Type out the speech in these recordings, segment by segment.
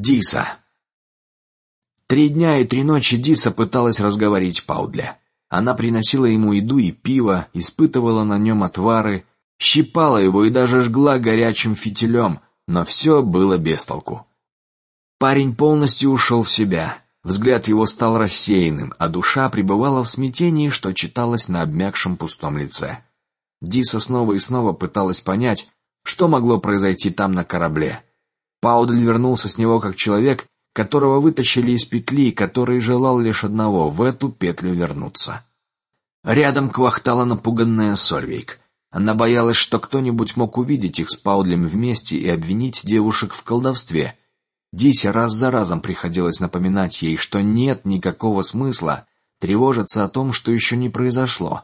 Диса. Три дня и три ночи Диса пыталась разговорить Паудля. Она приносила ему еду и пиво, испытывала на нем отвары, щипала его и даже жгла горячим фитилем, но все было без толку. Парень полностью ушел в себя. Взгляд его стал рассеянным, а душа пребывала в смятении, что читалось на обмякшем пустом лице. Диса снова и снова пыталась понять, что могло произойти там на корабле. Паудель вернулся с него как человек, которого вытащили из петли, который желал лишь одного в эту петлю вернуться. Рядом квахтала напуганная Сольвейк. Она боялась, что кто-нибудь мог увидеть их с Паудлем вместе и обвинить девушек в колдовстве. Дисе раз за разом приходилось напоминать ей, что нет никакого смысла тревожиться о том, что еще не произошло.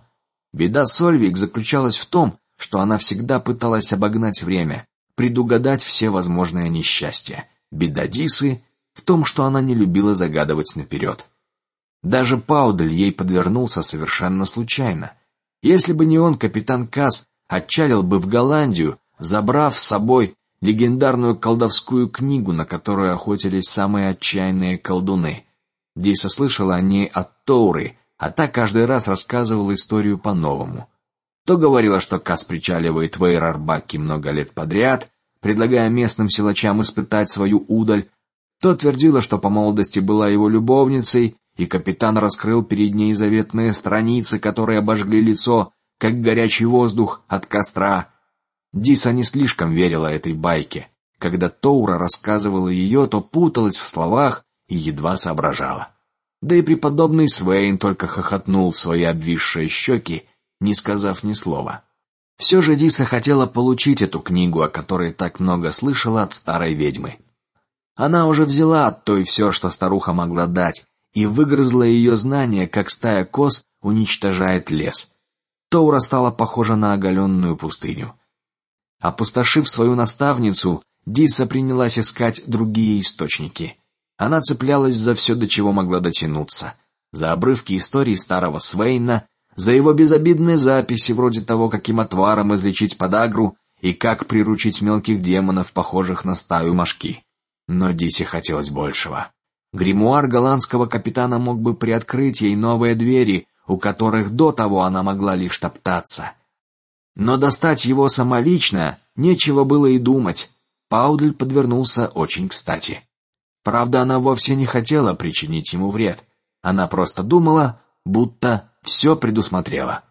Беда Сольвик заключалась в том, что она всегда пыталась обогнать время, предугадать все возможные несчастья. Беда Дисы в том, что она не любила загадывать наперед. Даже Паудель ей подвернулся совершенно случайно. Если бы не он, капитан Касс отчалил бы в Голландию, забрав с собой легендарную колдовскую книгу, на которую охотились самые отчаянные колдуны. Диса слышала о ней от Тоуры, а та каждый раз рассказывала историю по-новому. То говорила, что Кас причаливает в Эйрарбаке много лет подряд, предлагая местным силачам испытать свою удаль, то твердила, что по молодости была его любовницей, и капитан раскрыл перед ней заветные страницы, которые обожгли лицо, как горячий воздух от костра. Диса не слишком верила этой байке. Когда Тоура рассказывала ее, то путалась в словах и едва соображала. Да и преподобный Свейн только хохотнул в свои обвисшие щеки, не сказав ни слова. Все же Диса хотела получить эту книгу, о которой так много слышала от старой ведьмы. Она уже взяла от той все, что старуха могла дать, и выгрызла ее знания, как стая коз уничтожает лес. Тоура стала похожа на оголенную пустыню. Опустошив свою наставницу, Диса принялась искать другие источники. Она цеплялась за все, до чего могла дотянуться, за обрывки истории старого Свейна, за его безобидные записи вроде того, каким отваром излечить подагру и как приручить мелких демонов, похожих на стаю мошки. Но Дисе хотелось большего. Гримуар голландского капитана мог бы приоткрыть ей новые двери, у которых до того она могла лишь топтаться. Но достать его самолично нечего было и думать. Паудль подвернулся очень кстати. Правда, она вовсе не хотела причинить ему вред. Она просто думала, будто все предусмотрела.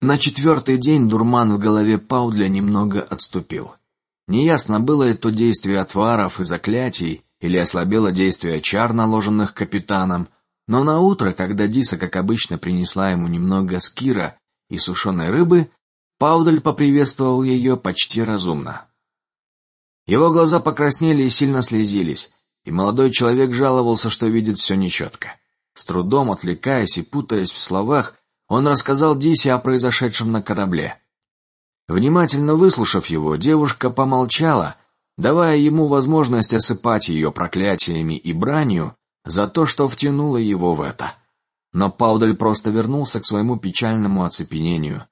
На четвертый день дурман в голове Паудля немного отступил. Неясно было ли то действие отваров и заклятий, или ослабело действие чар, наложенных капитаном. Но на утро, когда Диса, как обычно, принесла ему немного скира и сушеной рыбы, Паудель поприветствовал ее почти разумно. Его глаза покраснели и сильно слезились, и молодой человек жаловался, что видит все нечетко. С трудом отвлекаясь и путаясь в словах, он рассказал Дисе о произошедшем на корабле. Внимательно выслушав его, девушка помолчала, давая ему возможность осыпать ее проклятиями и бранью за то, что втянула его в это. Но Паудель просто вернулся к своему печальному оцепенению.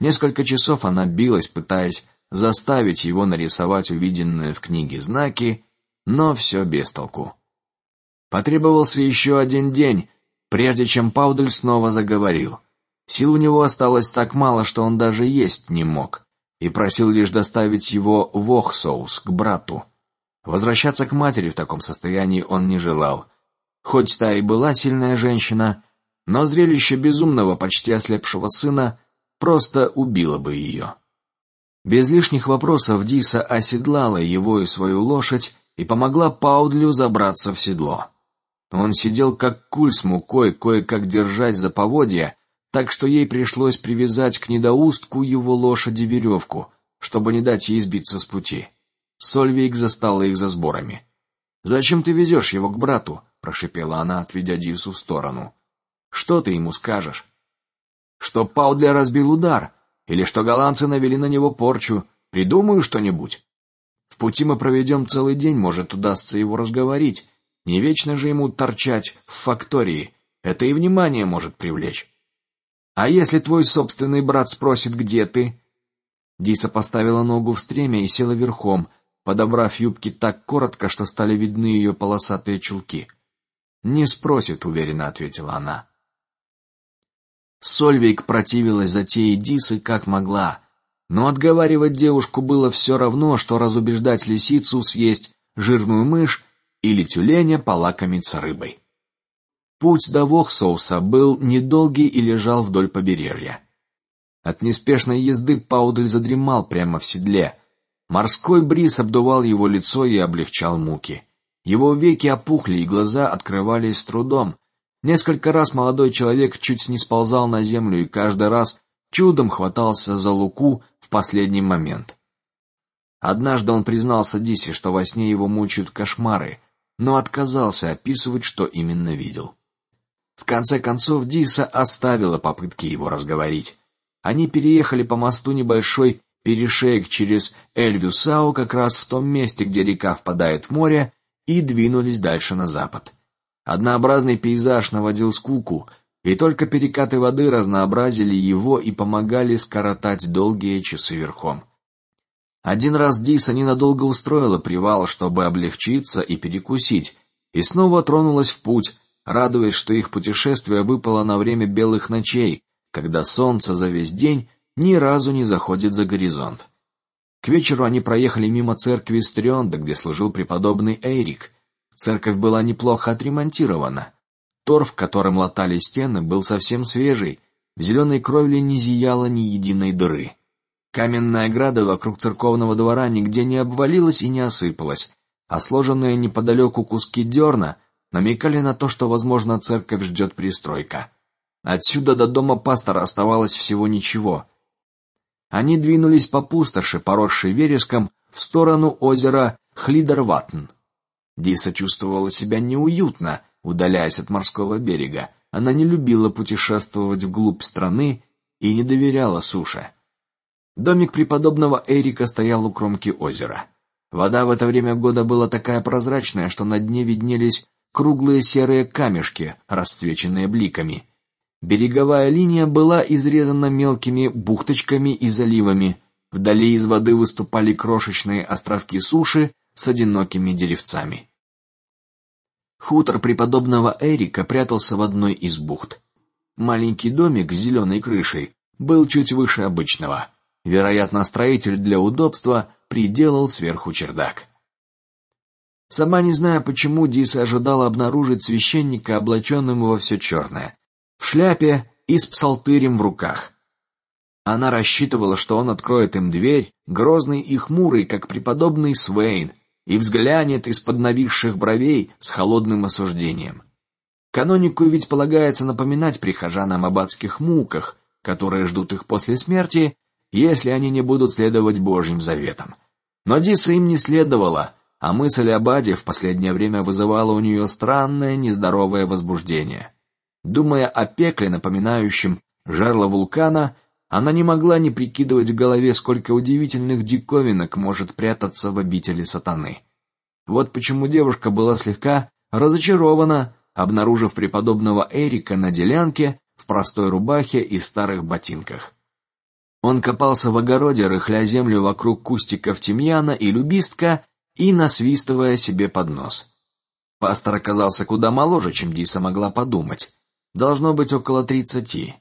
Несколько часов она билась, пытаясь заставить его нарисовать увиденные в книге знаки, но все без толку. Потребовался еще один день, прежде чем Паудель снова заговорил. Сил у него осталось так мало, что он даже есть не мог, и просил лишь доставить его в Охсоус к брату. Возвращаться к матери в таком состоянии он не желал. Хоть та и была сильная женщина, но зрелище безумного, почти ослепшего сына просто убило бы ее. Без лишних вопросов Диса оседлала его и свою лошадь и помогла Паудлю забраться в седло. Он сидел как куль с мукой, кое-как держась за поводья, так что ей пришлось привязать к недоустку его лошади веревку, чтобы не дать ей сбиться с пути. Сольвейк застала их за сборами. Зачем ты везешь его к брату? прошепела она, отведя Дису в сторону. Что ты ему скажешь? Что Паудля разбил удар, или что голландцы навели на него порчу. Придумаю что-нибудь. В пути мы проведем целый день, может удастся его разговорить. Не вечно же ему торчать в фактории. Это и внимание может привлечь. А если твой собственный брат спросит, где ты? Диса поставила ногу в стремя и села верхом, подобрав юбки так коротко, что стали видны ее полосатые чулки. Не спросит, уверенно ответила она. Сольвейк противилась затее Дисы как могла, но отговаривать девушку было все равно, что разубеждать лисицу съесть жирную мышь или тюленя полакомиться рыбой. Путь до Вохсоуса был недолгий и лежал вдоль побережья. От неспешной езды Паудель задремал прямо в седле, Морской бриз обдувал его лицо и облегчал муки. Его веки опухли и глаза открывались с трудом. Несколько раз молодой человек чуть не сползал на землю и каждый раз чудом хватался за луку в последний момент. Однажды он признался Дисе, что во сне его мучают кошмары, но отказался описывать, что именно видел. В конце концов Диса оставила попытки его разговорить. Они переехали по мосту небольшой перешеек через Эльвюсау как раз в том месте, где река впадает в море, и двинулись дальше на запад. Однообразный пейзаж наводил скуку, и только перекаты воды разнообразили его и помогали скоротать долгие часы верхом. Один раз Диса ненадолго устроила привал, чтобы облегчиться и перекусить, и снова тронулась в путь, радуясь, что их путешествие выпало на время белых ночей, когда солнце за весь день ни разу не заходит за горизонт. К вечеру они проехали мимо церкви Стрёнда, где служил преподобный Эрик. Церковь была неплохо отремонтирована. Торф, которым латали стены, был совсем свежий. В зеленой кровле не зияло ни единой дыры. Каменная ограда вокруг церковного двора нигде не обвалилась и не осыпалась, а сложенные неподалеку куски дерна намекали на то, что, возможно, церковь ждет пристройка. Отсюда до дома пастора оставалось всего ничего. Они двинулись по пустоши, поросшей вереском, в сторону озера Хлидерватн. Диса чувствовала себя неуютно, удаляясь от морского берега. Она не любила путешествовать вглубь страны и не доверяла суше. Домик преподобного Эрика стоял у кромки озера. Вода в это время года была такая прозрачная, что на дне виднелись круглые серые камешки, расцвеченные бликами. Береговая линия была изрезана мелкими бухточками и заливами. Вдали из воды выступали крошечные островки суши с одинокими деревцами. Хутор преподобного Эрика прятался в одной из бухт. Маленький домик с зеленой крышей был чуть выше обычного. Вероятно, строитель для удобства приделал сверху чердак. Сама не зная почему, Диса ожидала обнаружить священника, облаченным во все черное в шляпе и с псалтырем в руках. Она рассчитывала, что он откроет им дверь, грозный и хмурый, как преподобный Свейн, и взглянет из-под нависших бровей с холодным осуждением. Канонику ведь полагается напоминать прихожанам об адских муках, которые ждут их после смерти, если они не будут следовать Божьим заветам. Но Диса им не следовала, а мысль об аде в последнее время вызывала у нее странное нездоровое возбуждение. Думая о пекле, напоминающем жерло вулкана, она не могла не прикидывать в голове, сколько удивительных диковинок может прятаться в обители сатаны. Вот почему девушка была слегка разочарована, обнаружив преподобного Эрика на делянке в простой рубахе и старых ботинках. Он копался в огороде, рыхля землю вокруг кустиков тимьяна и любистка и насвистывая себе под нос. Пастор оказался куда моложе, чем Диса могла подумать. Должно быть около тридцати.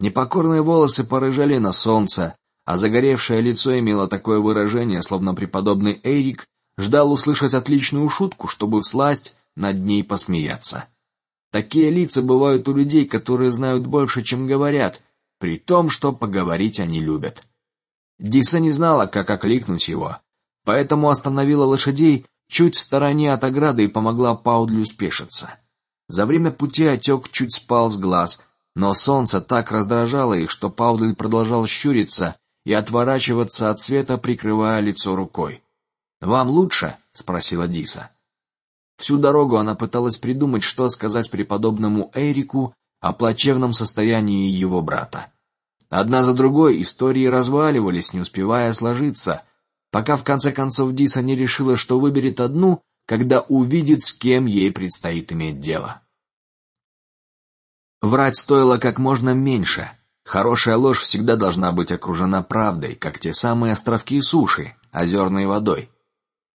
Непокорные волосы порыжали на солнце, а загоревшее лицо имело такое выражение, словно преподобный Эрик ждал услышать отличную шутку, чтобы всласть над ней посмеяться. Такие лица бывают у людей, которые знают больше, чем говорят, при том, что поговорить они любят. Диса не знала, как окликнуть его, поэтому остановила лошадей чуть в стороне от ограды и помогла Паудлю спешиться. За время пути отек чуть спал с глаз, но солнце так раздражало их, что Паудель продолжал щуриться и отворачиваться от света, прикрывая лицо рукой. Вам лучше? – спросила Диса. Всю дорогу она пыталась придумать, что сказать преподобному Эрику о плачевном состоянии его брата. Одна за другой истории разваливались, не успевая сложиться, пока в конце концов Диса не решила, что выберет одну, когда увидит, с кем ей предстоит иметь дело. Врать стоило как можно меньше. Хорошая ложь всегда должна быть окружена правдой, как те самые островки суши. озерной водой.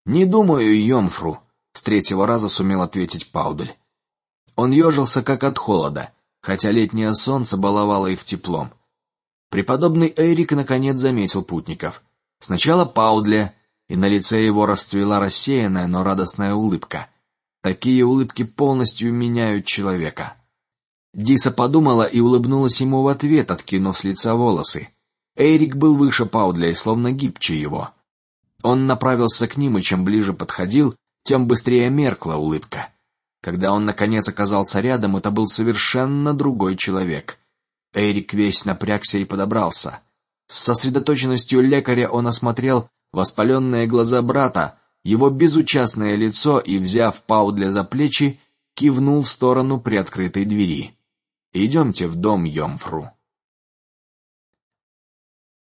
Не думаю, Йомфру. С третьего раза сумел ответить Паудель. Он ежился как от холода, хотя летнее солнце баловало их теплом. Преподобный Эрик наконец заметил путников. Сначала Паудля, и на лице его расцвела рассеянная, но радостная улыбка. Такие улыбки полностью меняют человека. Диса подумала и улыбнулась ему в ответ, откинув с лица волосы. Эрик был выше Паудля и словно гибче его. Он направился к ним, и чем ближе подходил, тем быстрее меркла улыбка. Когда он наконец оказался рядом, это был совершенно другой человек. Эрик весь напрягся и подобрался. С сосредоточенностью лекаря он осмотрел воспаленные глаза брата, его безучастное лицо и, взяв Паудля за плечи, кивнул в сторону приоткрытой двери. Идемте в дом Йомфру.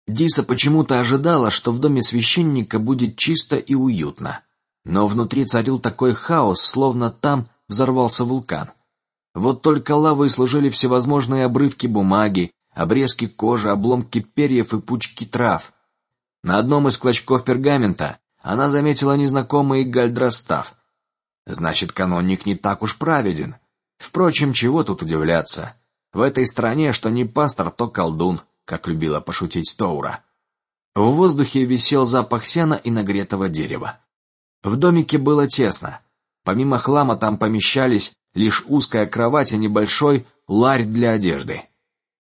Диса почему-то ожидала, что в доме священника будет чисто и уютно, но внутри царил такой хаос, словно там взорвался вулкан. Вот только лавой служили всевозможные обрывки бумаги, обрезки кожи, обломки перьев и пучки трав. На одном из клочков пергамента она заметила незнакомый гальдрастав. Значит, каноник не так уж праведен. Впрочем, чего тут удивляться? В этой стране что не пастор, то колдун, как любила пошутить Тоура. В воздухе висел запах сена и нагретого дерева. В домике было тесно. Помимо хлама там помещались лишь узкая кровать и небольшой ларь для одежды.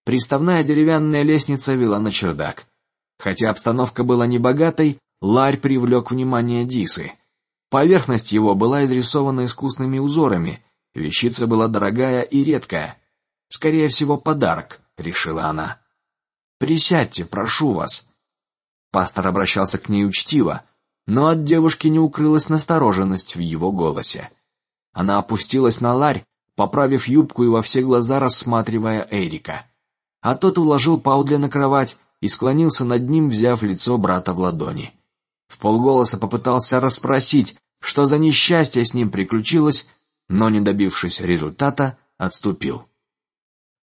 Приставная деревянная лестница вела на чердак. Хотя обстановка была небогатой, ларь привлек внимание Дисы. Поверхность его была изрисована искусными узорами. Вещица была дорогая и редкая. Скорее всего, подарок, решила она. Присядьте, прошу вас. Пастор обращался к ней учтиво, но от девушки не укрылась настороженность в его голосе. Она опустилась на ларь, поправив юбку и во все глаза рассматривая Эрика. А тот уложил Паудля на кровать и склонился над ним, взяв лицо брата в ладони. В полголоса попытался расспросить, что за несчастье с ним приключилось, но не добившись результата, отступил.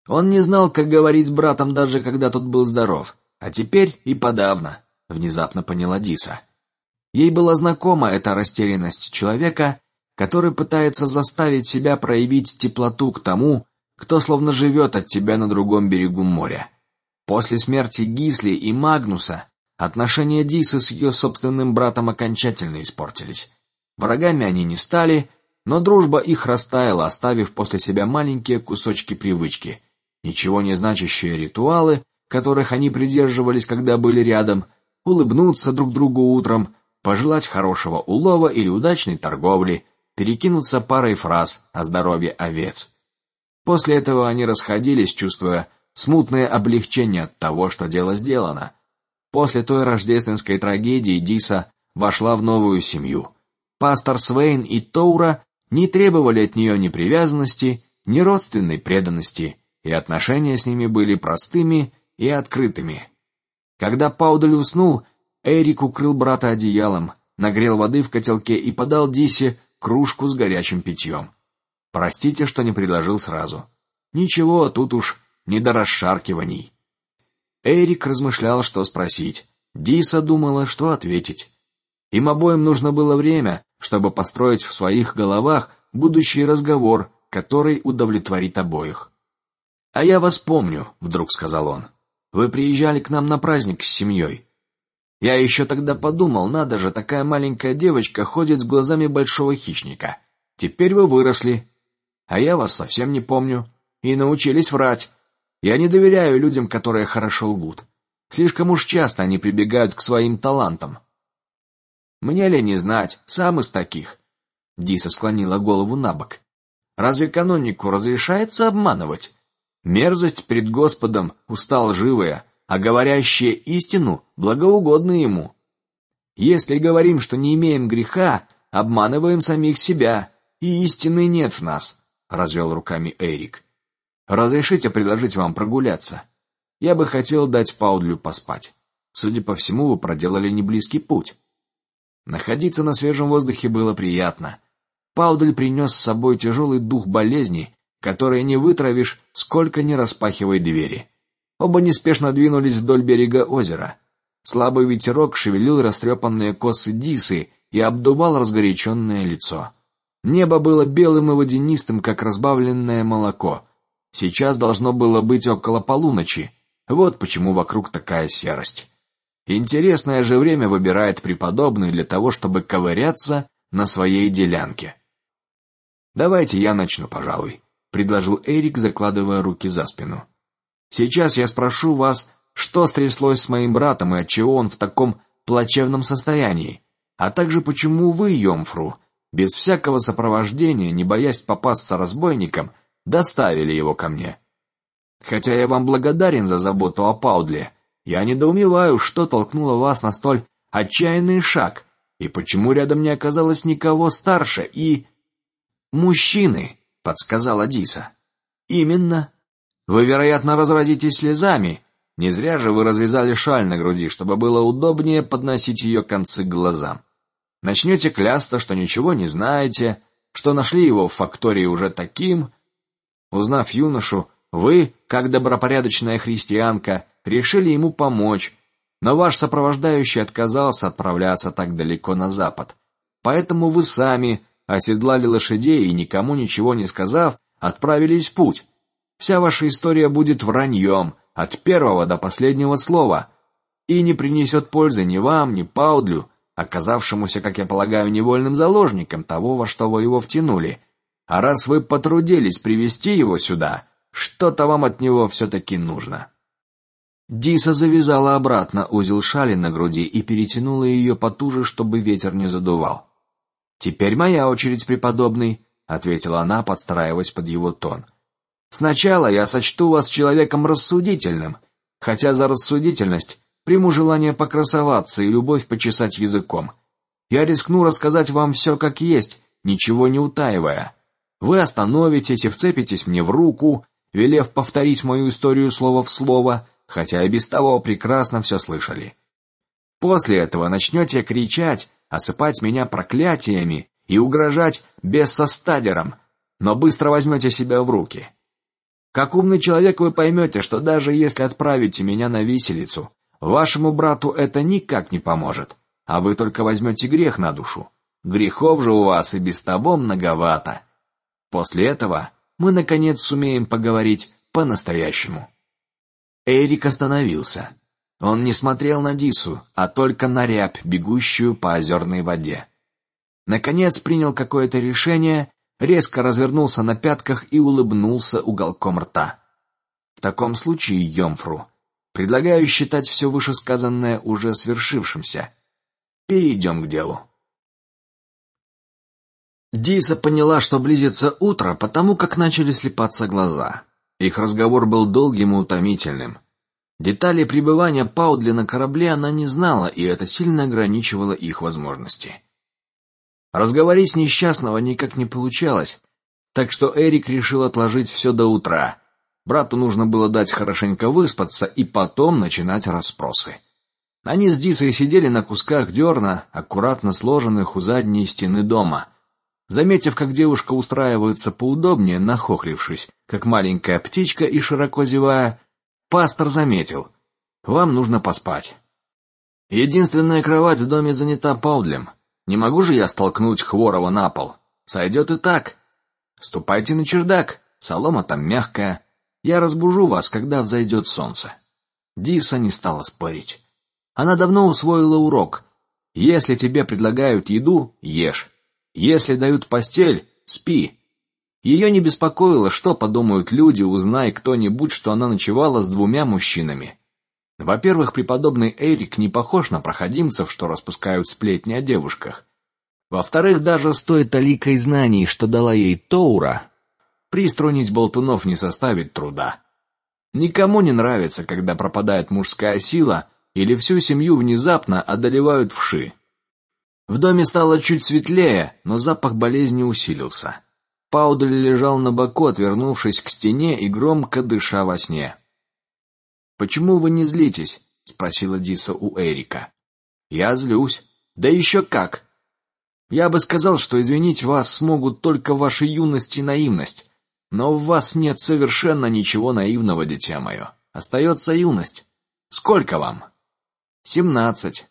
Он не знал, как говорить с братом, даже когда тот был здоров, а теперь и подавно. Внезапно поняла Диса. Ей была знакома эта растерянность человека, который пытается заставить себя проявить теплоту к тому, кто словно живет от тебя на другом берегу моря. После смерти Гисли и Магнуса отношения Дисы с ее собственным братом окончательно испортились. Врагами они не стали, но дружба их растаяла, оставив после себя маленькие кусочки привычки, ничего не значащие ритуалы, которых они придерживались, когда были рядом, улыбнуться друг другу утром, пожелать хорошего улова или удачной торговли, перекинуться парой фраз о здоровье овец. После этого они расходились, чувствуя смутное облегчение от того, что дело сделано. После той рождественской трагедии Диса вошла в новую семью. Пастор Свейн и Тоура не требовали от нее ни привязанности, ни родственной преданности, и отношения с ними были простыми и открытыми. Когда Паудель уснул, Эрик укрыл брата одеялом, нагрел воды в котелке и подал Дисе кружку с горячим питьем. Простите, что не предложил сразу. Ничего, тут уж не до расшаркиваний. Эрик размышлял, что спросить. Диса думала, что ответить. Им обоим нужно было время, чтобы построить в своих головах будущий разговор, который удовлетворит обоих. А я вас помню, вдруг сказал он. Вы приезжали к нам на праздник с семьей. Я еще тогда подумал, надо же, такая маленькая девочка ходит с глазами большого хищника. Теперь вы выросли, а я вас совсем не помню и научились врать. Я не доверяю людям, которые хорошо лгут. Слишком уж часто они прибегают к своим талантам. Мне ли не знать, сам из таких. Диса склонила голову на бок. Разве канонику разрешается обманывать? Мерзость пред Господом устал живая а говорящие истину благоугодны ему. Если говорим, что не имеем греха, обманываем самих себя, и истины нет в нас. Развел руками Эрик. Разрешите предложить вам прогуляться. Я бы хотел дать Паудлю поспать. Судя по всему, вы проделали не близкий путь. Находиться на свежем воздухе было приятно. Паудль принес с собой тяжелый дух болезни, который не вытравишь, сколько ни распахивай двери. Оба неспешно двинулись вдоль берега озера. Слабый ветерок шевелил растрепанные косы Дисы и обдувал разгоряченное лицо. Небо было белым и водянистым, как разбавленное молоко. Сейчас должно было быть около полуночи. Вот почему вокруг такая серость. Интересное же время выбирает преподобный для того, чтобы ковыряться на своей делянке. Давайте я начну, пожалуй, предложил Эрик, закладывая руки за спину. Сейчас я спрошу вас, что стряслось с моим братом и отчего он в таком плачевном состоянии, а также почему вы, Йомфру, без всякого сопровождения, не боясь попасться разбойникам, доставили его ко мне. Хотя я вам благодарен за заботу о Паудле, я недоумеваю, что толкнуло вас на столь отчаянный шаг и почему рядом не оказалось никого старше и мужчины, подсказала Диса. Именно. Вы, вероятно, разразитесь слезами. Не зря же вы развязали шаль на груди, чтобы было удобнее подносить ее концы к глазам. Начнете клясться, что ничего не знаете, что нашли его в фактории уже таким. Узнав юношу, вы, как добропорядочная христианка, решили ему помочь, но ваш сопровождающий отказался отправляться так далеко на запад, поэтому вы сами оседлали лошадей и никому ничего не сказав, отправились в путь. Вся ваша история будет враньем от первого до последнего слова и не принесет пользы ни вам, ни Паудлю, оказавшемуся, как я полагаю, невольным заложником того, во что вы его втянули. А раз вы потрудились привести его сюда, что-то вам от него все-таки нужно. Диса завязала обратно узел шали на груди и перетянула ее потуже, чтобы ветер не задувал. Теперь моя очередь, преподобный, ответила она, подстраиваясь под его тон. Сначала я сочту вас человеком рассудительным, хотя за рассудительность приму желание покрасоваться и любовь почесать языком. Я рискну рассказать вам все как есть, ничего не утаивая. Вы остановитесь и вцепитесь мне в руку, велев повторить мою историю слово в слово, хотя и без того прекрасно все слышали. После этого начнете кричать, осыпать меня проклятиями и угрожать бессостадером, но быстро возьмете себя в руки. Как умный человек вы поймете, что даже если отправите меня на виселицу, вашему брату это никак не поможет, а вы только возьмете грех на душу. Грехов же у вас и без того многовато. После этого мы наконец сумеем поговорить по-настоящему. Эрик остановился. Он не смотрел на Дису, а только на рябь, бегущую по озерной воде. Наконец принял какое-то решение, резко развернулся на пятках и улыбнулся уголком рта. В таком случае, Йомфру, предлагаю считать все вышесказанное уже свершившимся. Перейдем к делу. Диса поняла, что близится утро, потому как начали слепаться глаза. Их разговор был долгим и утомительным. Детали пребывания Паудли на корабле она не знала, и это сильно ограничивало их возможности. Разговорить несчастного никак не получалось, так что Эрик решил отложить все до утра. Брату нужно было дать хорошенько выспаться и потом начинать расспросы. Они с Дисой сидели на кусках дерна, аккуратно сложенных у задней стены дома. Заметив, как девушка устраивается поудобнее, нахохлившись, как маленькая птичка и широко зевая, пастор заметил: "Вам нужно поспать. Единственная кровать в доме занята Паудлем. Не могу же я столкнуть хворого на пол. Сойдет и так. Ступайте на чердак, солома там мягкая. Я разбужу вас, когда взойдет солнце". Диса не стала спорить. Она давно усвоила урок: если тебе предлагают еду, ешь. Если дают постель, спи. Ее не беспокоило, что подумают люди, узнай кто-нибудь, что она ночевала с двумя мужчинами. Во-первых, преподобный Эрик не похож на проходимцев, что распускают сплетни о девушках. Во-вторых, даже стоит толикой знаний, что дала ей Тоура, приструнить болтунов не составит труда. Никому не нравится, когда пропадает мужская сила или всю семью внезапно одолевают вши. В доме стало чуть светлее, но запах болезни усилился. Паудель лежал на боку, отвернувшись к стене и громко дыша во сне. Почему вы не злитесь? – спросила Диса у Эрика. Я злюсь. Да еще как. Я бы сказал, что извинить вас смогут только ваша юность и наивность, но в вас нет совершенно ничего наивного, дитя мое. Остается юность. Сколько вам? Семнадцать.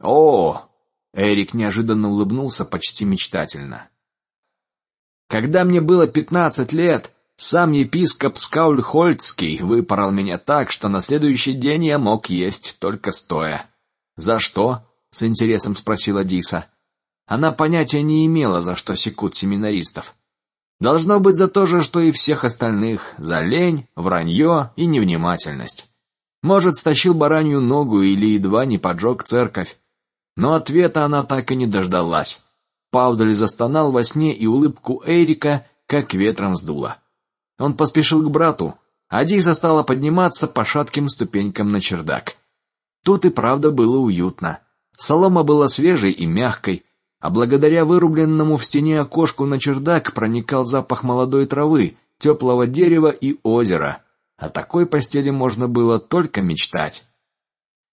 О, Эрик неожиданно улыбнулся почти мечтательно. Когда мне было пятнадцать лет, сам епископ Скаульхольцкий выпорол меня так, что на следующий день я мог есть только стоя. За что? с интересом спросила Диса. Она понятия не имела, за что секут семинаристов. Должно быть за то же, что и всех остальных, за лень, вранье и невнимательность. Может, стащил баранью ногу или едва не поджег церковь. Но ответа она так и не дождалась. Паудель застонал во сне, и улыбку Эрика как ветром сдуло. Он поспешил к брату, а Диса стала подниматься по шатким ступенькам на чердак. Тут и правда было уютно. Солома была свежей и мягкой, а благодаря вырубленному в стене окошку на чердак проникал запах молодой травы, теплого дерева и озера. О такой постели можно было только мечтать.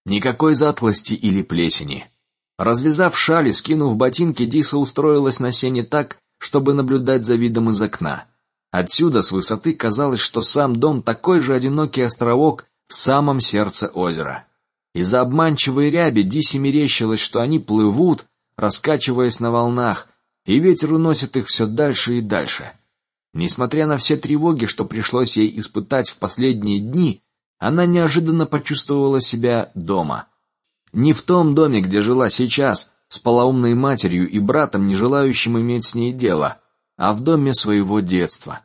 Никакой затхлости или плесени. Развязав шаль и скинув ботинки, Диса устроилась на сене так, чтобы наблюдать за видом из окна. Отсюда с высоты казалось, что сам дом такой же одинокий островок в самом сердце озера. Из-за обманчивой ряби Дисе мерещилось, что они плывут, раскачиваясь на волнах, и ветер уносит их все дальше и дальше. Несмотря на все тревоги, что пришлось ей испытать в последние дни, она неожиданно почувствовала себя дома. Не в том доме, где жила сейчас, с полоумной матерью и братом, не желающим иметь с ней дело, а в доме своего детства.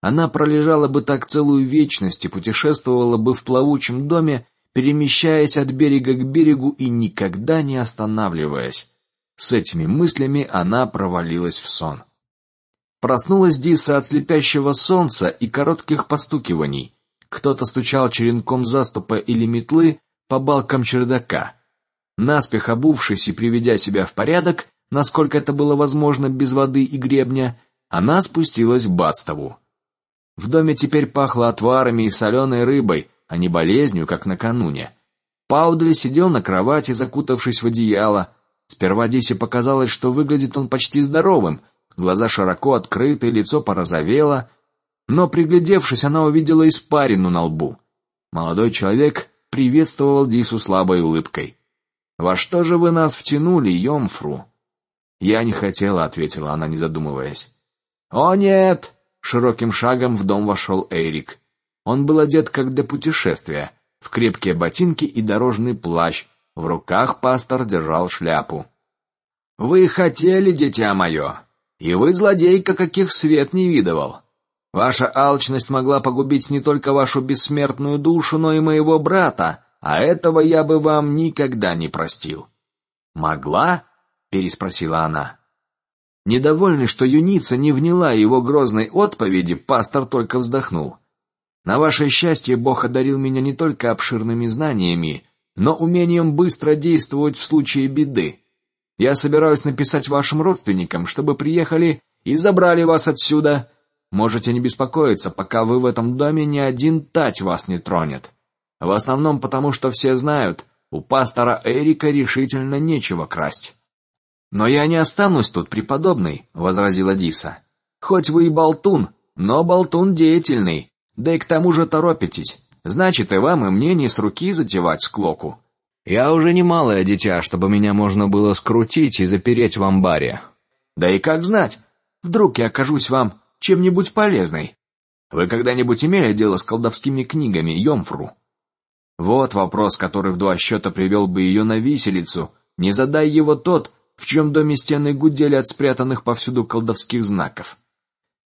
Она пролежала бы так целую вечность и путешествовала бы в плавучем доме, перемещаясь от берега к берегу и никогда не останавливаясь. С этими мыслями она провалилась в сон. Проснулась Диса от слепящего солнца и коротких постукиваний. Кто-то стучал черенком заступа или метлы по балкам чердака. Наспех обувшись и приведя себя в порядок, насколько это было возможно без воды и гребня, она спустилась к Бадстову. В доме теперь пахло отварами и соленой рыбой, а не болезнью, как накануне. Паудель сидел на кровати, закутавшись в одеяло. Сперва Дисе показалось, что выглядит он почти здоровым, глаза широко открыты, лицо порозовело, но приглядевшись, она увидела испарину на лбу. Молодой человек приветствовал Дису слабой улыбкой. Во что же вы нас втянули, Йомфру? Я не хотела, ответила она, не задумываясь. О нет! Широким шагом в дом вошел Эрик. Он был одет как для путешествия, в крепкие ботинки и дорожный плащ. В руках пастор держал шляпу. Вы хотели, дитя мое, и вы злодейка, каких свет не видывал. Ваша алчность могла погубить не только вашу бессмертную душу, но и моего брата, а этого я бы вам никогда не простил. Могла? переспросила она. Недовольный, что юница не вняла его грозной отповеди, пастор только вздохнул. На ваше счастье Бог одарил меня не только обширными знаниями, но умением быстро действовать в случае беды. Я собираюсь написать вашим родственникам, чтобы приехали и забрали вас отсюда. Можете не беспокоиться, пока вы в этом доме ни один тать вас не тронет. В основном потому, что все знают, у пастора Эрика решительно нечего красть. Но я не останусь тут, преподобный, возразила Диса. Хоть вы и болтун, но болтун деятельный. Да и к тому же торопитесь. Значит, и вам, и мне не с руки затевать склоку. Я уже не малое дитя, чтобы меня можно было скрутить и запереть в амбаре. Да и как знать, вдруг я окажусь вам чем-нибудь полезной. Вы когда-нибудь имели дело с колдовскими книгами, Йомфру? Вот вопрос, который в два счета привел бы ее на виселицу. Не задай его тот, в чем доме стены гудели от спрятанных повсюду колдовских знаков.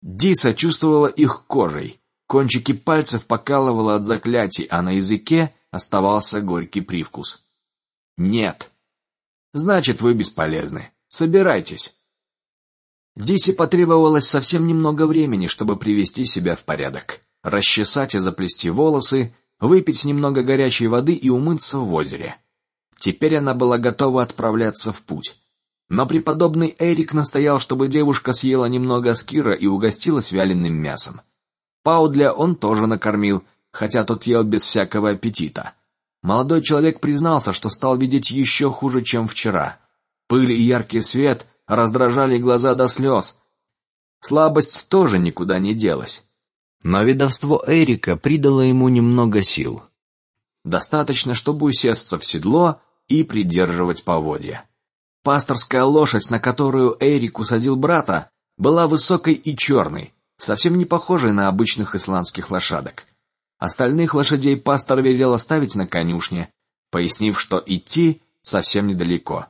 Диса чувствовала их кожей. Кончики пальцев покалывало от заклятий, а на языке оставался горький привкус. Нет. Значит, вы бесполезны. Собирайтесь. Дисе потребовалось совсем немного времени, чтобы привести себя в порядок, расчесать и заплести волосы, выпить немного горячей воды и умыться в озере. Теперь она была готова отправляться в путь. Но преподобный Эрик настоял, чтобы девушка съела немного скира и угостилась вяленым мясом. Паудля он тоже накормил, хотя тот ел без всякого аппетита. Молодой человек признался, что стал видеть еще хуже, чем вчера. Пыль и яркий свет раздражали глаза до слез. Слабость тоже никуда не делась. Но видовство Эрика придало ему немного сил. достаточно, чтобы усесться в седло и придерживать поводья. Пасторская лошадь, на которую Эрик усадил брата, была высокой и черной, совсем не похожей на обычных исландских лошадок. Остальных лошадей пастор велел оставить на конюшне, пояснив, что идти совсем недалеко.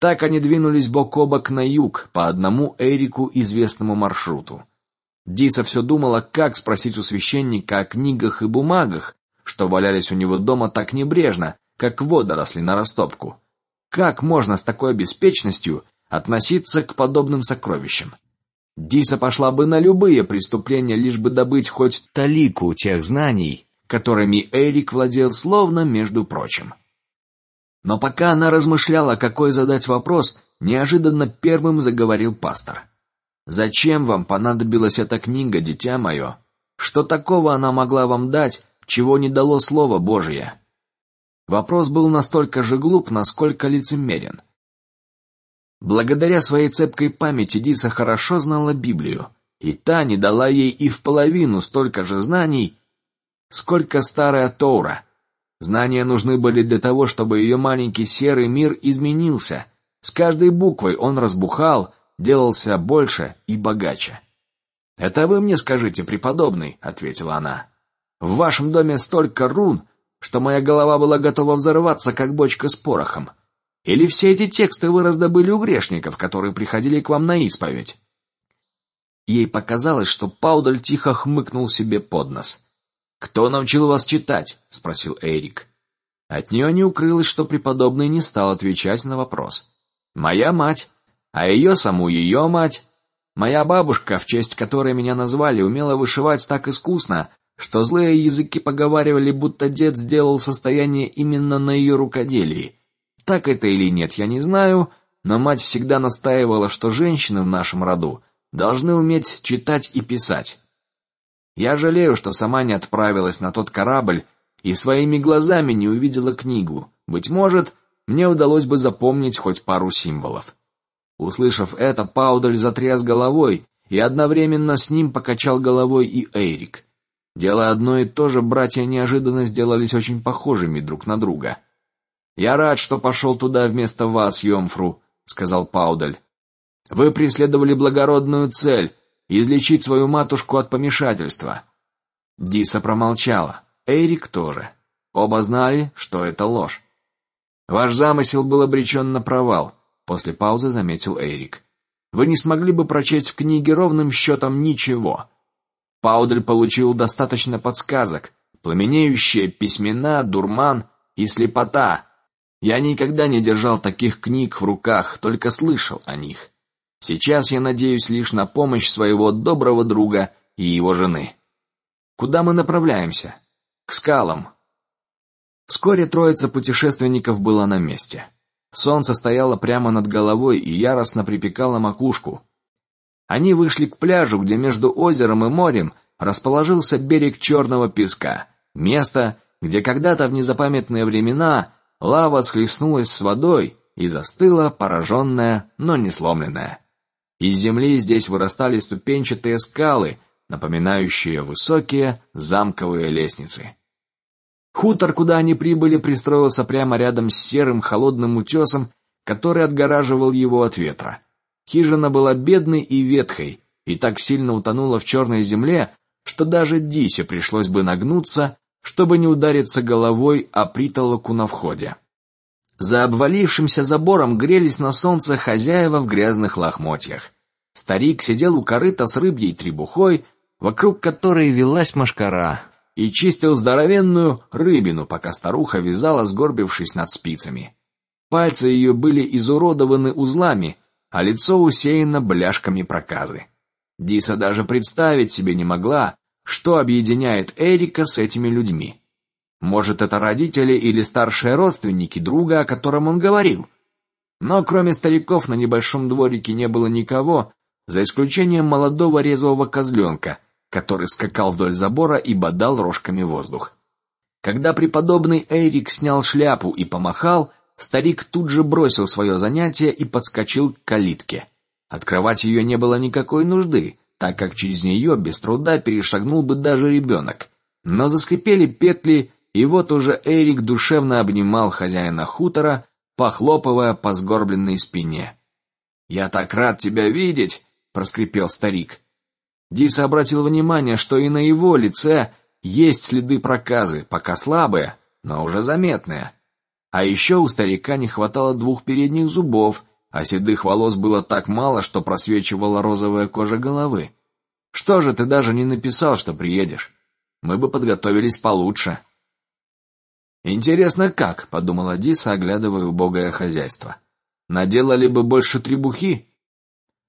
Так они двинулись бок о бок на юг по одному Эрику известному маршруту. Диса все думала, как спросить у священника о книгах и бумагах, что валялись у него дома так небрежно, как водоросли на растопку. Как можно с такой беспечностью относиться к подобным сокровищам? Диса пошла бы на любые преступления, лишь бы добыть хоть талику тех знаний, которыми Эрик владел словно между прочим. Но пока она размышляла, какой задать вопрос, неожиданно первым заговорил пастор. Зачем вам понадобилась эта книга, дитя мое? Что такого она могла вам дать, чего не дало слово Божье? Вопрос был настолько же глуп, насколько лицемерен. Благодаря своей цепкой памяти Диса хорошо знала Библию, и та не дала ей и в половину столько же знаний, сколько старая Тора. Знания нужны были для того, чтобы ее маленький серый мир изменился. С каждой буквой он разбухал, делался больше и богаче. Это вы мне скажите, преподобный, ответила она. В вашем доме столько рун, что моя голова была готова взорваться, как бочка с порохом. Или все эти тексты вы раздобыли у грешников, которые приходили к вам на исповедь? Ей показалось, что Паудаль тихо хмыкнул себе под нос. Кто научил вас читать? – спросил Эрик. От нее не укрылось, что преподобный не стал отвечать на вопрос. Моя мать, а ее саму ее мать. Моя бабушка, в честь которой меня назвали, умела вышивать так искусно, что злые языки поговаривали, будто дед сделал состояние именно на ее рукоделии. Так это или нет, я не знаю, но мать всегда настаивала, что женщины в нашем роду должны уметь читать и писать. Я жалею, что сама не отправилась на тот корабль и своими глазами не увидела книгу. Быть может, мне удалось бы запомнить хоть пару символов. Услышав это, Паудель затряс головой, и одновременно с ним покачал головой и Эрик. Делая одно и то же, братья неожиданно сделались очень похожими друг на друга. Я рад, что пошел туда вместо вас, Йомфру, сказал Паудель. Вы преследовали благородную цель излечить свою матушку от помешательства. Диса промолчала, Эрик тоже. Оба знали, что это ложь. Ваш замысел был обречен на провал. После паузы заметил Эрик. Вы не смогли бы прочесть в книге ровным счетом ничего. Паудель получил достаточно подсказок: пламенеющие письмена, дурман и слепота. Я никогда не держал таких книг в руках, только слышал о них. Сейчас я надеюсь лишь на помощь своего доброго друга и его жены. Куда мы направляемся? К скалам. Вскоре троица путешественников была на месте. Солнце стояло прямо над головой и яростно припекало макушку. Они вышли к пляжу, где между озером и морем расположился берег черного песка, место, где когда-то в незапамятные времена лава схлестнулась с водой и застыла, пораженная, но не сломленная. Из земли здесь вырастали ступенчатые скалы, напоминающие высокие замковые лестницы. Хутор, куда они прибыли, пристроился прямо рядом с серым холодным утесом, который отгораживал его от ветра. Хижина была бедной и ветхой, и так сильно утонула в черной земле, что даже Дисе пришлось бы нагнуться, чтобы не удариться головой о притолоку на входе. За обвалившимся забором грелись на солнце хозяева в грязных лохмотьях. Старик сидел у корыта с рыбьей требухой, вокруг которой велась машкара, и чистил здоровенную рыбину, пока старуха вязала, сгорбившись над спицами. Пальцы ее были изуродованы узлами, а лицо усеяно бляшками проказы. Диса даже представить себе не могла, что объединяет Эрика с этими людьми. Может, это родители или старшие родственники друга, о котором он говорил. Но кроме стариков на небольшом дворике не было никого, за исключением молодого резвого козленка, который скакал вдоль забора и бодал рожками воздух. Когда преподобный Эрик снял шляпу и помахал, старик тут же бросил свое занятие и подскочил к калитке. Открывать ее не было никакой нужды, так как через нее без труда перешагнул бы даже ребенок. Но заскрипели петли, и вот уже Эрик душевно обнимал хозяина хутора, похлопывая по сгорбленной спине. Я так рад тебя видеть, проскрипел старик. Дис обратил внимание, что и на его лице есть следы проказы, пока слабые, но уже заметные. А еще у старика не хватало двух передних зубов, а седых волос было так мало, что просвечивала розовая кожа головы. Что же ты даже не написал, что приедешь? Мы бы подготовились получше. Интересно, как, подумала Диса, оглядывая убогое хозяйство. Наделали бы больше требухи.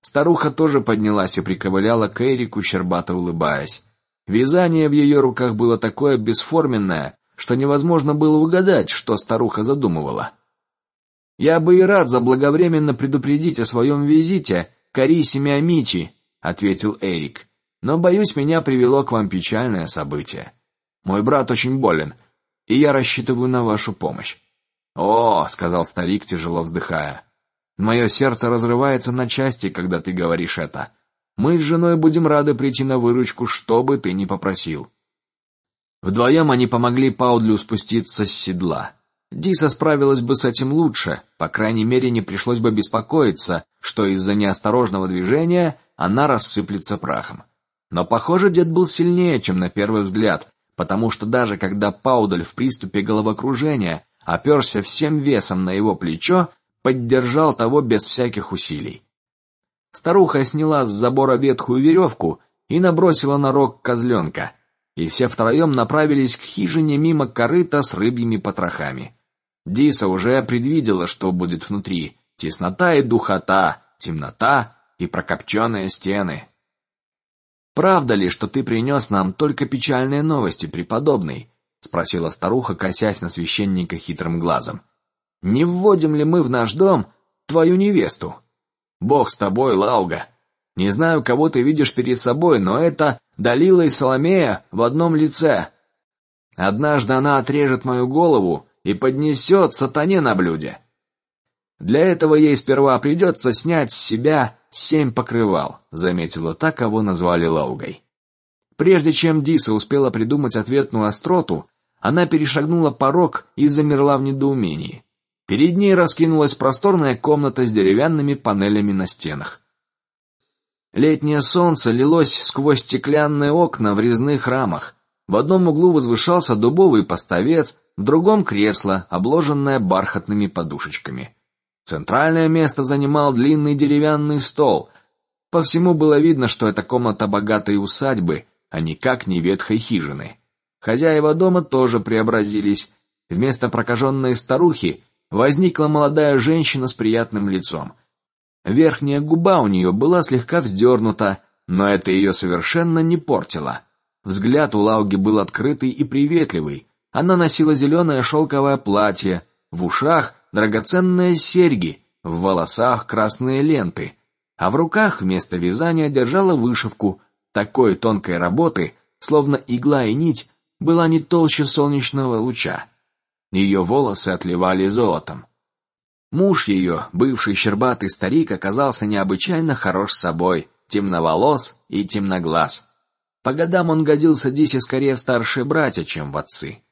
Старуха тоже поднялась и приковыляла к Эрику, щербато улыбаясь. Вязание в ее руках было такое бесформенное, что невозможно было угадать, что старуха задумывала. Я бы и рад заблаговременно предупредить о своем визите Карисе Миамичи, ответил Эрик. Но боюсь, меня привело к вам печальное событие. Мой брат очень болен, и я рассчитываю на вашу помощь. О, сказал старик, тяжело вздыхая. Мое сердце разрывается на части, когда ты говоришь это. Мы с женой будем рады прийти на выручку, что бы ты ни попросил. Вдвоем они помогли Паудлю спуститься с седла. Диса справилась бы с этим лучше, по крайней мере, не пришлось бы беспокоиться, что из-за неосторожного движения она рассыплется прахом. Но похоже, дед был сильнее, чем на первый взгляд, потому что даже когда Паудль в приступе головокружения оперся всем весом на его плечо, поддержал того без всяких усилий. Старуха сняла с забора ветхую веревку и набросила на рог козленка, и все втроем направились к хижине мимо корыта с рыбьими потрохами. Диса уже предвидела, что будет внутри: теснота и духота, темнота и прокопченные стены. Правда ли, что ты принес нам только печальные новости, преподобный? спросила старуха, косясь на священника хитрым глазом. Не вводим ли мы в наш дом твою невесту? Бог с тобой, Лауга. Не знаю, кого ты видишь перед собой, но это Далила и Соломея в одном лице. Однажды она отрежет мою голову и поднесет сатане на блюде. Для этого ей сперва придется снять с себя семь покрывал, заметила та, кого назвали Лаугой. Прежде чем Диса успела придумать ответную остроту, она перешагнула порог и замерла в недоумении. Перед ней раскинулась просторная комната с деревянными панелями на стенах. Летнее солнце лилось сквозь стеклянные окна в резных рамах. В одном углу возвышался дубовый поставец, в другом кресло, обложенное бархатными подушечками. Центральное место занимал длинный деревянный стол. По всему было видно, что это комната богатой усадьбы, а никак не ветхой хижины. Хозяева дома тоже преобразились. Вместо прокаженной старухи возникла молодая женщина с приятным лицом. Верхняя губа у нее была слегка вздернута, но это ее совершенно не портило. Взгляд у Лауги был открытый и приветливый. Она носила зеленое шелковое платье, в ушах драгоценные серьги, в волосах красные ленты, а в руках вместо вязания держала вышивку такой тонкой работы, словно игла и нить была не толще солнечного луча. Ее волосы отливали золотом. Муж ее, бывший щербатый старик, оказался необычайно хорош собой, темноволос и темноглаз. По годам он годился Дисе скорее в старшие братья, чем в отцы.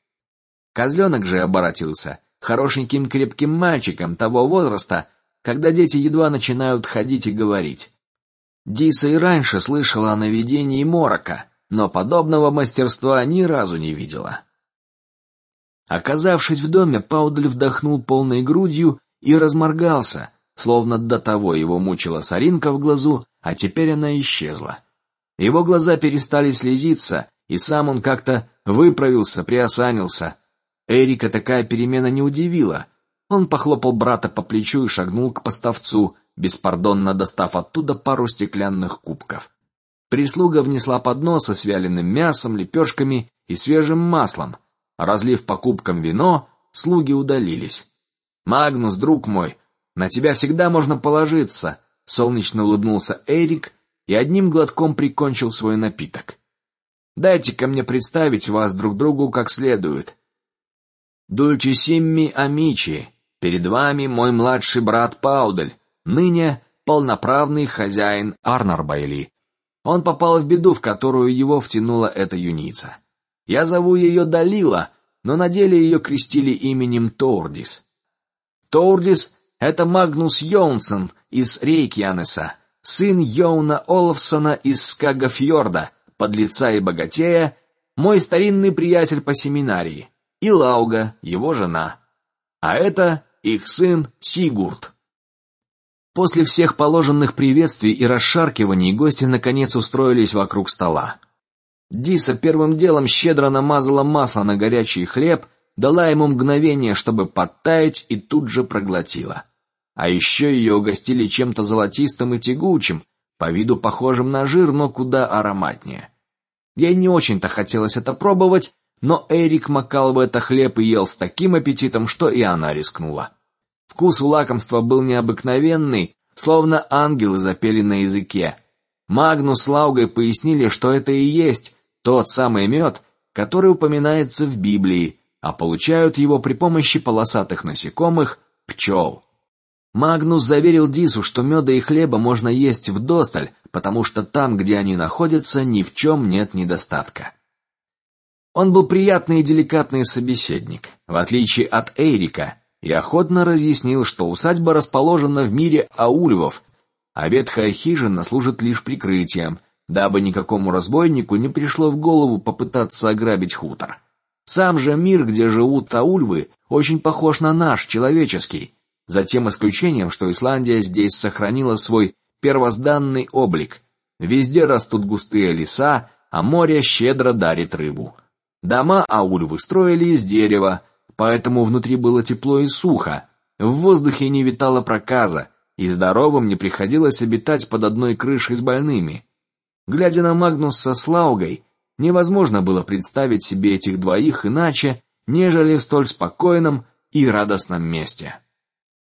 Козленок же оборотился хорошеньким крепким мальчиком того возраста, когда дети едва начинают ходить и говорить. Диса и раньше слышала о наведении морока, но подобного мастерства ни разу не видела. Оказавшись в доме, Паудль вдохнул полной грудью и разморгался, словно до того его мучила соринка в глазу, а теперь она исчезла. Его глаза перестали слезиться, и сам он как-то выправился, приосанился, Эрика такая перемена не удивила. Он похлопал брата по плечу и шагнул к поставцу, беспардонно достав оттуда пару стеклянных кубков. Прислуга внесла подносы с вяленым мясом, лепешками и свежим маслом. Разлив по кубкам вино, слуги удалились. Магнус, друг мой, на тебя всегда можно положиться. Солнечно улыбнулся Эрик и одним глотком прикончил свой напиток. Дайте ко мне представить вас друг другу как следует. Дульчисимми Амичи, перед вами мой младший брат Паудель, ныне полноправный хозяин Арнарбайли. Он попал в беду, в которую его втянула эта юница. Я зову ее Далила, но на деле ее крестили именем Тордис. Тордис – это Магнус Йонсен из Рейкьянеса, сын Йоуна Олафсона из Скагафьорда, подлеца и богатея, мой старинный приятель по семинарии, и Лауга, его жена. А это их сын Сигурд. После всех положенных приветствий и расшаркиваний гости наконец устроились вокруг стола. Диса первым делом щедро намазала масло на горячий хлеб, дала ему мгновение, чтобы подтаять, и тут же проглотила. А еще ее угостили чем-то золотистым и тягучим, по виду похожим на жир, но куда ароматнее. Ей не очень-то хотелось это пробовать, но Эрик макал в это хлеб и ел с таким аппетитом, что и она рискнула. Вкус у лакомства был необыкновенный, словно ангелы запели на языке. Магнус с Лаугой пояснили, что это и есть тот самый мед, который упоминается в Библии, а получают его при помощи полосатых насекомых пчел. Магнус заверил Дису, что меда и хлеба можно есть в досталь, потому что там, где они находятся, ни в чем нет недостатка. Он был приятный и деликатный собеседник, в отличие от Эрика, и охотно разъяснил, что усадьба расположена в мире аульвов, а ветхая хижина служит лишь прикрытием, дабы никакому разбойнику не пришло в голову попытаться ограбить хутор. Сам же мир, где живут аульвы, очень похож на наш человеческий, за тем исключением, что Исландия здесь сохранила свой первозданный облик. Везде растут густые леса, а море щедро дарит рыбу. Дома аульвы строили из дерева, поэтому внутри было тепло и сухо. В воздухе не витала проказа, и здоровым не приходилось обитать под одной крышей с больными. Глядя на Магнуса с Лаугой, невозможно было представить себе этих двоих иначе, нежели в столь спокойном и радостном месте.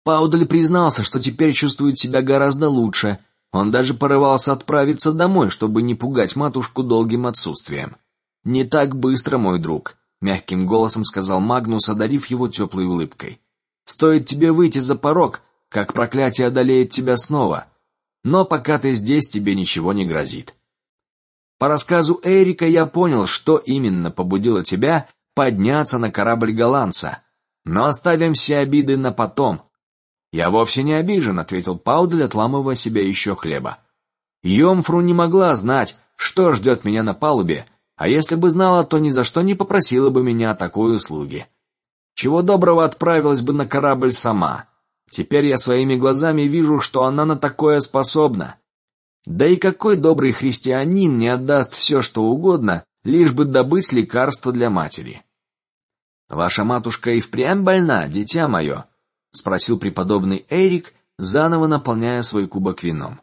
Паудель признался, что теперь чувствует себя гораздо лучше. Он даже порывался отправиться домой, чтобы не пугать матушку долгим отсутствием. Не так быстро, мой друг мягким голосом сказал Магнус, одарив его теплой улыбкой. Стоит тебе выйти за порог, как проклятие одолеет тебя снова. Но пока ты здесь, тебе ничего не грозит. По рассказу Эрика я понял, что именно побудило тебя подняться на корабль голландца. Но оставим все обиды на потом. Я вовсе не обижен, ответил Паудель, отламывая себе еще хлеба. Йомфру не могла знать, что ждет меня на палубе, а если бы знала, то ни за что не попросила бы меня такой услуге. Чего доброго отправилась бы на корабль сама. Теперь я своими глазами вижу, что она на такое способна. Да и какой добрый христианин не отдаст все, что угодно, лишь бы добыть лекарство для матери. Ваша матушка и впрямь больна, дитя мое? – спросил преподобный Эрик, заново наполняя свой кубок вином.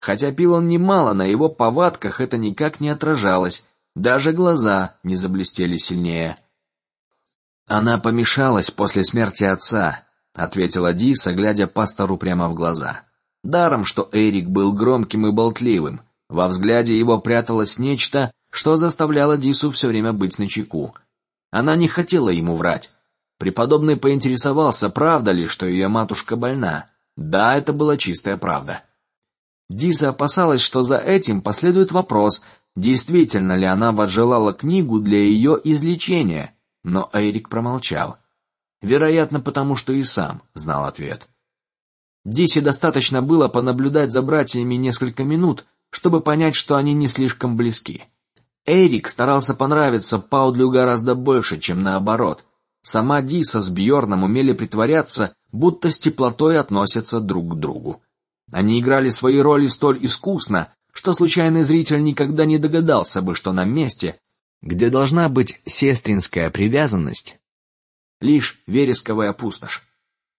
Хотя пил он немало, на его повадках это никак не отражалось, даже глаза не заблестели сильнее. Она помешалась после смерти отца, ответила Диса, глядя пастору прямо в глаза. Даром, что Эрик был громким и болтливым, во взгляде его пряталось нечто, что заставляло Дису все время быть начеку. Она не хотела ему врать. Преподобный поинтересовался, правда ли, что ее матушка больна. Да, это была чистая правда. Диса опасалась, что за этим последует вопрос, действительно ли она возжелала книгу для ее излечения, но Эрик промолчал. Вероятно, потому что и сам знал ответ. Дисе достаточно было понаблюдать за братьями несколько минут, чтобы понять, что они не слишком близки. Эрик старался понравиться Паудлю гораздо больше, чем наоборот. Сама Диса с Бьорном умели притворяться, будто с теплотой относятся друг к другу. Они играли свои роли столь искусно, что случайный зритель никогда не догадался бы, что на месте, где должна быть сестринская привязанность, лишь вересковая пустошь.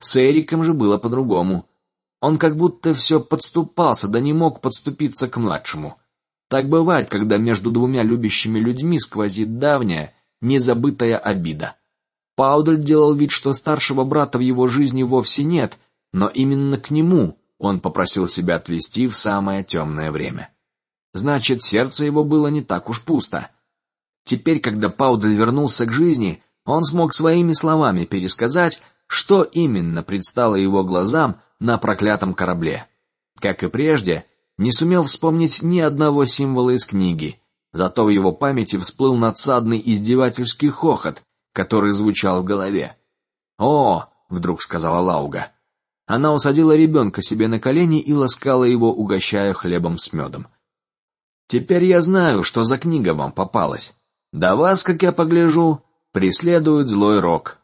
С Эриком же было по-другому. Он как будто все подступался, да не мог подступиться к младшему. Так бывает, когда между двумя любящими людьми сквозит давняя, незабытая обида. Паудель делал вид, что старшего брата в его жизни вовсе нет, но именно к нему он попросил себя отвести в самое темное время. Значит, сердце его было не так уж пусто. Теперь, когда Паудель вернулся к жизни, он смог своими словами пересказать, что именно предстало его глазам на проклятом корабле. Как и прежде, не сумел вспомнить ни одного символа из книги, зато в его памяти всплыл надсадный издевательский хохот, который звучал в голове. О, вдруг сказала Лауга. Она усадила ребенка себе на колени и ласкала его, угощая хлебом с медом. Теперь я знаю, что за книга вам попалась. Да вас, как я погляжу, преследует злой рок.